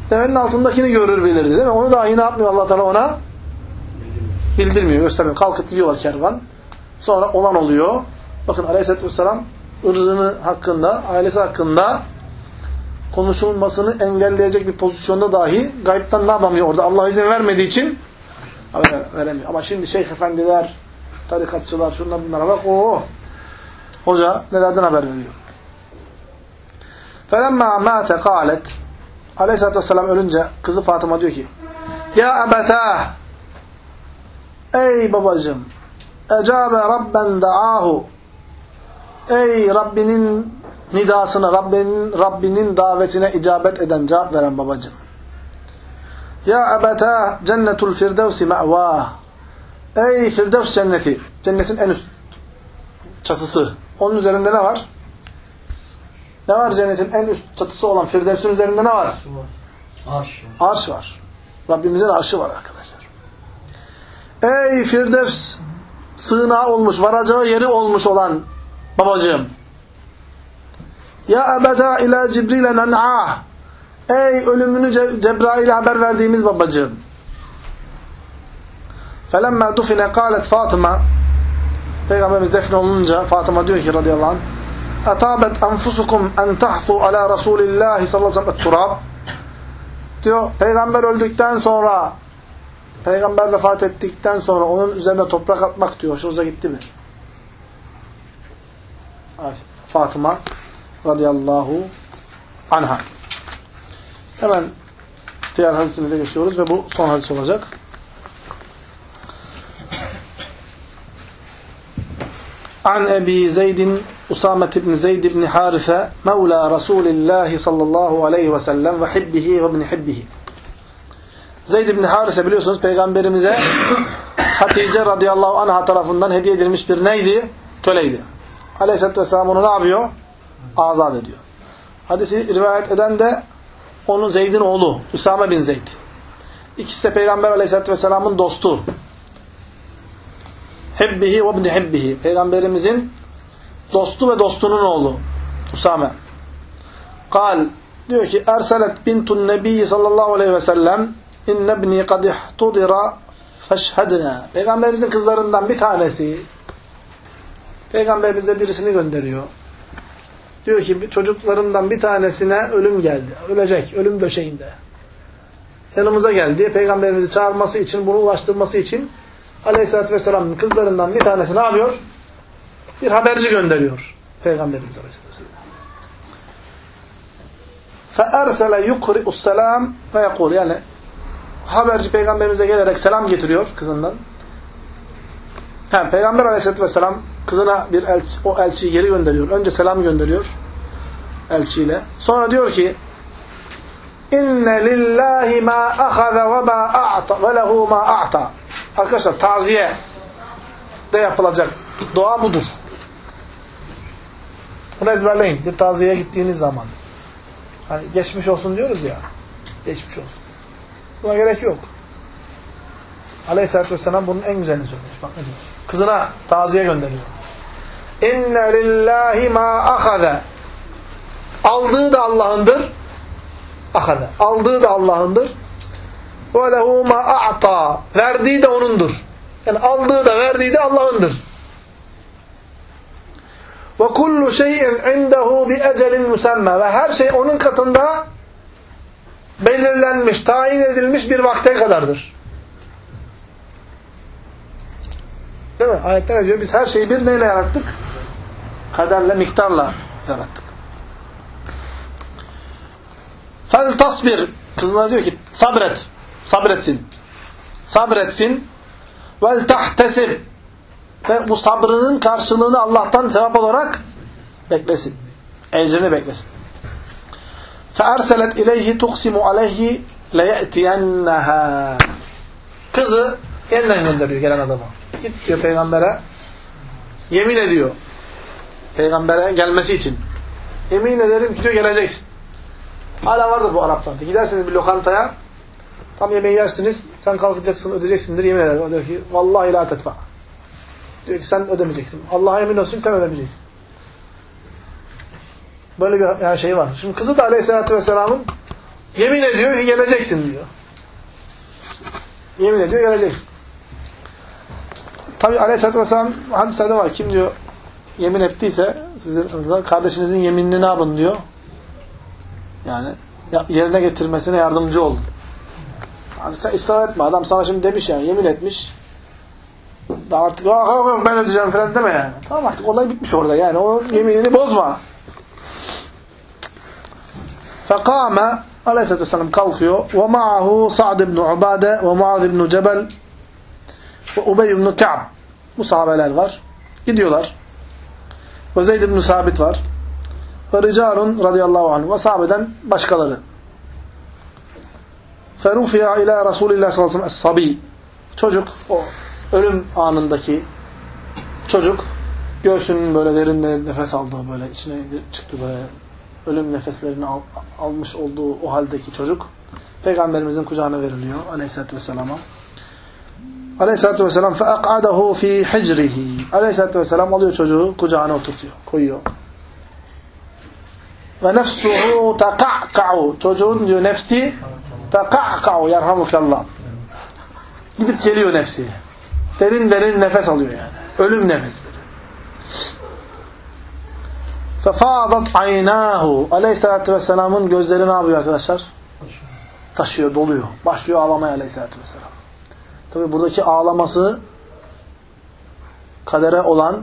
devenin altındakini görür bilirdi değil mi? Onu da ne yapmıyor Allah Teala ona? Bildirmiyor, göstermiyor. Kalkıp gidiyorlar kervan. Sonra olan oluyor. Bakın Aleyhisselatü Vesselam ırzını hakkında, ailesi hakkında konuşulmasını engelleyecek bir pozisyonda dahi gaybtan ne yapamıyor orada? Allah izin vermediği için veremiyor. Ama şimdi şeyh efendiler, tarikatçılar, şunlar bunlara bak. Oo. Hoca nelerden haber veriyor? فَلَمَّا مَاتَ قَالَتْ Aleyhisselatü Vesselam ölünce kızı Fatıma diyor ki Ya ebetâh Ey babacığım ecabe rabben da'ahu Ey Rabbinin nidasına, Rabbinin, Rabbinin davetine icabet eden, cevap veren babacığım. Ya ebeta cennetul firdevsi me'vah. Ey Firdevs cenneti, cennetin en üst çatısı. Onun üzerinde ne var? Ne var cennetin en üst çatısı olan Firdevs'in üzerinde ne var? Arş. Arş var. Rabbimizin arşı var arkadaşlar. Ey Firdevs sığınağı olmuş, varacağı yeri olmuş olan babacığım. Ya ebeda ila Cibril'e nen'ah. Ey ölümünü Ce Cebrail'e haber verdiğimiz babacığım. Felemma dufine kâlet Fatıma Peygamberimiz defne olunca Fatıma diyor ki radıyallahu anh Atabet enfusukum en tahfu ala Resulillahi sallallahu aleyhi ve sellem diyor peygamber öldükten sonra peygamber vefat ettikten sonra onun üzerine toprak atmak diyor. Hoşunuza gitti mi? Fatıma radıyallahu anha. Hemen diğer hadisimize geçiyoruz ve bu son hadis olacak. An Ebi Zeydin Usame ibn Zeyd ibn Harife Mevla Resulillah sallallahu aleyhi ve sellem ve hibbihi ve ibn hibbihi. Zeyd ibn Harife biliyorsunuz peygamberimize Hatice radıyallahu anha tarafından hediye edilmiş bir neydi? Köleydi. Aleyhisselatü vesselam onu ne yapıyor? Azat ediyor. Hadisi rivayet eden de onun Zeyd'in oğlu Üsame bin Zeyd. İkisi de Peygamber aleyhisselatü vesselamın dostu. Hebbihi ve ibn hebbihi. Peygamberimizin dostu ve dostunun oğlu. Usame. Kal diyor ki Erselet bintun nebiyyi sallallahu aleyhi ve sellem inne ibni kad ihtudira feşhedna. Peygamberimizin kızlarından bir tanesi Peygamber bize birisini gönderiyor. Diyor ki çocuklarımdan bir tanesine ölüm geldi. Ölecek. Ölüm döşeğinde. Yanımıza geldi. Peygamberimizi çağırması için, bunu ulaştırması için Aleyhisselatü Vesselam'ın kızlarından bir tanesi ne yapıyor? Bir haberci gönderiyor. Peygamberimiz Aleyhisselatü Vesselam. فَاَرْسَلَ يُقْرِئُ السَّلَامِ ve yakul yani haberci peygamberimize gelerek selam getiriyor kızından. Ha, Peygamber Aleyhisselatü Vesselam kızına bir elçi, o elçiyi geri gönderiyor. Önce selam gönderiyor elçiyle. Sonra diyor ki inne lillahi ma ahaza ve ma a'ta ve lehu ma a'ta. Arkadaşlar taziye de yapılacak dua budur. Bunu ezberleyin. Bir taziyeye gittiğiniz zaman. Hani geçmiş olsun diyoruz ya. Geçmiş olsun. Buna gerek yok. Aleyhisselatü Vesselam bunun en güzelini söylemiş. Bak ne diyor. Kızına taziye gönderiyor. İnne lillahi ma ahaza. Aldığı da Allah'ındır. Ahaza. Aldığı da Allah'ındır. Lehu ma a'ta. Verdiği de O'nundur. Yani aldığı da verdiği de Allah'ındır. Şeyin indehu bi ecelin musamma. Ve her şey onun katında belirlenmiş, tayin edilmiş bir vakte kadardır. Değil mi? Ayetler ne diyor? Biz her şeyi bir neyle yarattık? Kaderle, miktarla yarattık. Tasbir. Kızına diyor ki sabret. Sabretsin. Sabretsin. Vel tahtesib. Ve bu sabrının karşılığını Allah'tan sevap olarak beklesin. Ecrini beklesin. فَاَرْسَلَتْ اِلَيْهِ تُقْسِمُ عَلَيْهِ لَيَأْتِيَنَّهَا Kızı yeniden gönderiyor gelen adama. Git diyor peygambere. Yemin ediyor. Peygambere gelmesi için. Yemin ederim ki diyor geleceksin. Hala vardır bu Arap'tan. Gidersiniz bir lokantaya. Tam yemeği yersiniz. Sen kalkacaksın ödeyeceksindir. Yemin eder. O diyor ki vallahi la tetfa. Diyor ki sen ödemeyeceksin. Allah'a yemin olsun sen ödemeyeceksin. Böyle bir yani şey var. Şimdi kızı da aleyhissalatü vesselamın yemin ediyor ki geleceksin diyor. Yemin ediyor geleceksin. Tabi aleyhissalatü vesselam hadislerde var. Kim diyor yemin ettiyse sizin kardeşinizin yeminini ne yapın diyor. Yani yerine getirmesine yardımcı olun. Sen ısrar etme. Adam sana şimdi demiş yani yemin etmiş. Da artık yok yok ben ödeyeceğim falan deme yani. Tamam artık olay bitmiş orada yani. O yeminini bozma. Fekame Aleyhisselatü Vesselam kalkıyor. Ve ma'ahu Sa'd ibn Ubade ve Muaz ibn Cebel ve Ubey ibn Ka'b. Bu sahabeler var. Gidiyorlar. Ve Zeyd ibn Sabit var. Ve Ricalun radıyallahu anh. Ve sahabeden başkaları. Ferufiya ila Resulillah sallallahu aleyhi ve sellem es-sabi. Çocuk, o ölüm anındaki çocuk göğsünün böyle derin nefes aldığı böyle içine çıktı böyle ölüm nefeslerini al, almış olduğu o haldeki çocuk Peygamberimizin kucağına veriliyor aleyhissalatü vesselama. Aleyhissalatü vesselam فَاَقْعَدَهُ ف۪ي حِجْرِهِ Aleyhissalatü vesselam alıyor çocuğu kucağına oturtuyor, koyuyor. Ve nefsuhu teka'ka'u Çocuğun diyor nefsi Teka'ka'u yerhamukallah. Gidip geliyor nefsi. Derin derin nefes alıyor yani. Ölüm nefesleri. Fefadat aynahu. Aleyhissalatü vesselamın gözleri ne yapıyor arkadaşlar? Taşıyor, doluyor. Başlıyor ağlamaya aleyhissalatü vesselam. Tabi buradaki ağlaması kadere olan,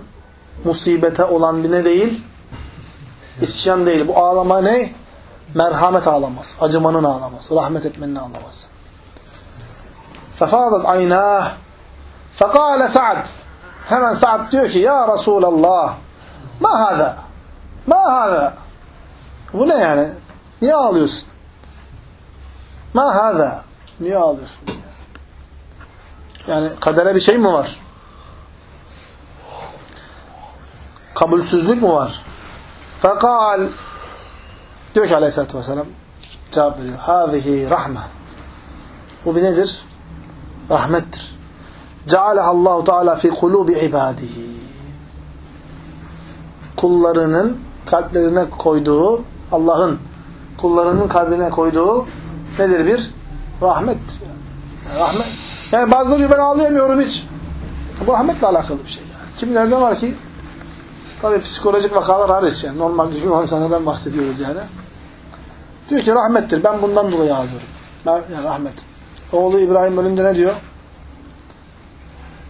musibete olan bir ne değil? İsyan değil. Bu ağlama ne? merhamet ağlaması, acımanın ağlaması, rahmet etmenin ağlaması. Fefadat aynah. Fekale Sa'd. Hemen Sa'd diyor ki ya Resulallah ma hâzâ? Ma hâzâ? Bu ne yani? Niye ağlıyorsun? Ma hâzâ? Niye ağlıyorsun? Yani kadere bir şey mi var? Kabulsüzlük mü var? Fekal diyor ki aleyhissalatü vesselam cevap veriyor. Hâzihi rahme. Bu bir nedir? Rahmettir. Allahu Teala fi kulubi ibadihi. Kullarının kalplerine koyduğu, Allah'ın kullarının kalbine koyduğu nedir bir? Rahmettir. Yani rahmet. Yani bazıları diyor ben ağlayamıyorum hiç. Bu rahmetle alakalı bir şey. Yani. Kimilerde var ki tabi psikolojik vakalar hariç yani normal Müslüman insanlardan bahsediyoruz yani. Diyor ki rahmettir. Ben bundan dolayı ağlıyorum. Yani rahmet. Oğlu İbrahim ölünce ne diyor?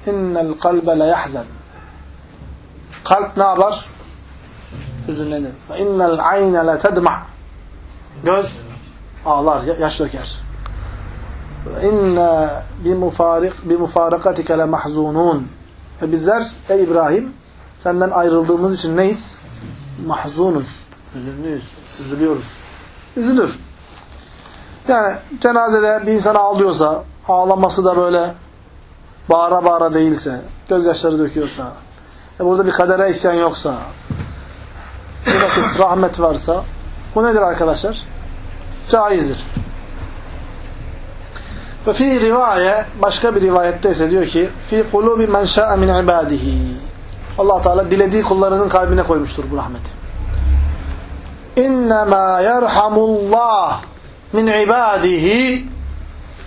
innel kalbe le yahzen. Kalp ne yapar? Hüzünlenir. Ve innel ayne le. Göz ağlar, yaş döker. Ve inne bi mufarakatike le mahzunun. Ve bizler ey İbrahim senden ayrıldığımız için neyiz? Mahzunuz. Hüzünlüyüz. Üzülüyoruz. Üzülür. Yani cenazede bir insan ağlıyorsa ağlaması da böyle bağıra bağıra değilse, gözyaşları döküyorsa, e burada bir kadere isyan yoksa, bir rahmet varsa, bu nedir arkadaşlar? Caizdir. Ve fi rivaye, başka bir rivayette ise diyor ki, fi kulubi men şa'a min ibadihi. Allah Teala dilediği kullarının kalbine koymuştur bu rahmeti. İnnemâ yerhamullah min ibadihi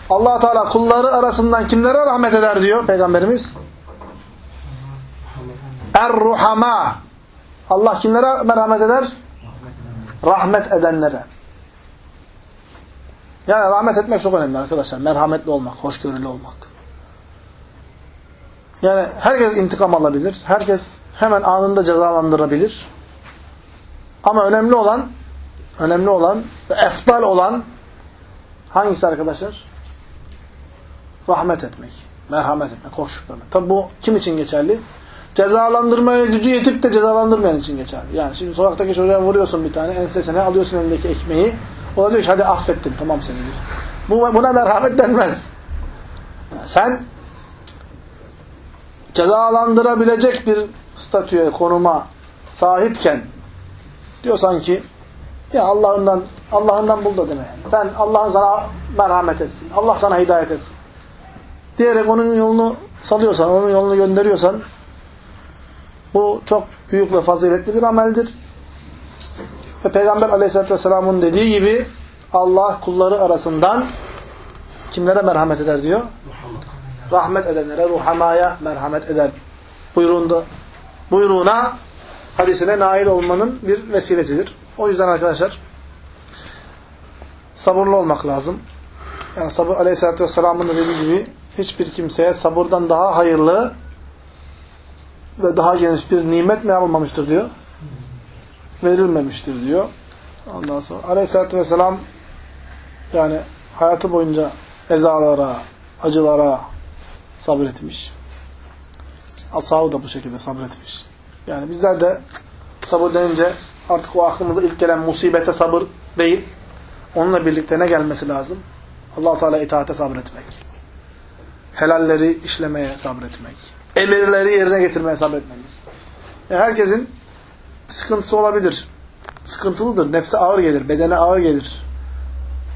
allah Teala kulları arasından kimlere rahmet eder diyor Peygamberimiz? Er-Ruhama. Allah kimlere merhamet eder? Rahmet edenlere. Yani rahmet etmek çok önemli arkadaşlar. Merhametli olmak, hoşgörülü olmak. Yani herkes intikam alabilir. Herkes hemen anında cezalandırabilir. Ama önemli olan önemli olan ve eftal olan hangisi arkadaşlar? rahmet etmek, merhamet etmek, hoş görmek. Tabi bu kim için geçerli? Cezalandırmaya gücü yetip de cezalandırmayan için geçerli. Yani şimdi sokaktaki çocuğa vuruyorsun bir tane, ensesine alıyorsun elindeki ekmeği. O da diyor ki hadi affettim, tamam seni. Bu, buna merhamet denmez. Yani sen cezalandırabilecek bir statüye, konuma sahipken diyorsan ki ya Allah'ından Allah'ından bul da deme. Sen Allah'ın sana merhamet etsin. Allah sana hidayet etsin diyerek onun yolunu salıyorsan, onun yolunu gönderiyorsan bu çok büyük ve faziletli bir ameldir. Ve Peygamber aleyhissalatü vesselamın dediği gibi Allah kulları arasından kimlere merhamet eder diyor? Rahmet edenlere, ruhamaya merhamet eder. Buyruğunda, buyruğuna, hadisine nail olmanın bir vesilesidir. O yüzden arkadaşlar sabırlı olmak lazım. Yani sabır aleyhissalatü vesselamın dediği gibi hiçbir kimseye sabırdan daha hayırlı ve daha geniş bir nimet ne yapılmamıştır diyor? Verilmemiştir diyor. Ondan sonra aleyhissalatü vesselam yani hayatı boyunca ezalara, acılara sabretmiş. Ashabı da bu şekilde sabretmiş. Yani bizler de sabır denince artık o aklımıza ilk gelen musibete sabır değil. Onunla birlikte ne gelmesi lazım? allah Teala itaate sabretmek. Helalleri işlemeye sabretmek. Emirleri yerine getirmeye sabretmeliyiz. Yani herkesin sıkıntısı olabilir. Sıkıntılıdır. Nefse ağır gelir. Bedene ağır gelir.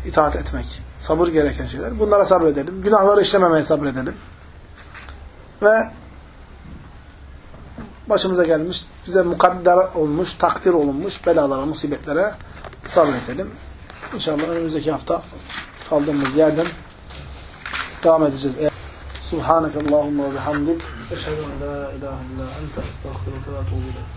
İtaat etmek. Sabır gereken şeyler. Bunlara sabredelim. Günahları işlememeye sabredelim. Ve başımıza gelmiş, bize mukadder olmuş, takdir olunmuş belalara, musibetlere sabredelim. İnşallah önümüzdeki hafta kaldığımız yerden devam edeceğiz. Subhanakallahumma ve bihamdik. Eşhedü en la ilahe illa ente estağfiruke ve etûbü.